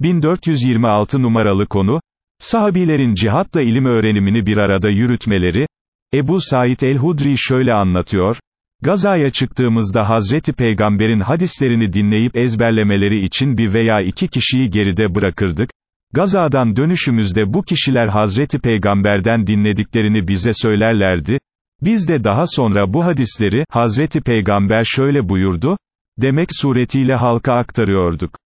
1426 numaralı konu, sahabilerin cihatla ilim öğrenimini bir arada yürütmeleri, Ebu Said el-Hudri şöyle anlatıyor, Gazaya çıktığımızda Hazreti Peygamber'in hadislerini dinleyip ezberlemeleri için bir veya iki kişiyi geride bırakırdık, Gazadan dönüşümüzde bu kişiler Hazreti Peygamber'den dinlediklerini bize söylerlerdi, biz de daha sonra bu hadisleri, Hazreti Peygamber şöyle buyurdu, demek suretiyle halka aktarıyorduk.